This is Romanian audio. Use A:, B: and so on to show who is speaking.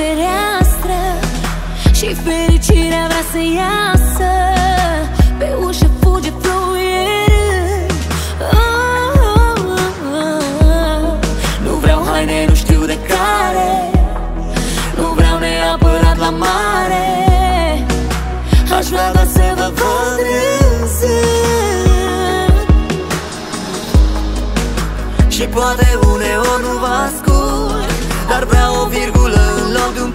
A: fereastră Și fericirea vrea să iasă Pe ușă fuge fluierând. Oh, oh, oh, oh. Nu vreau haine, nu știu de care. Nu vreau neapărat la mare. Aș vrea doar să vă văd râzând.
B: Și poate uneori nu vă ascult 9,9 în loc de un